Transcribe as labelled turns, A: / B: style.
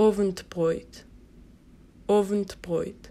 A: Oventbräut, Oventbräut.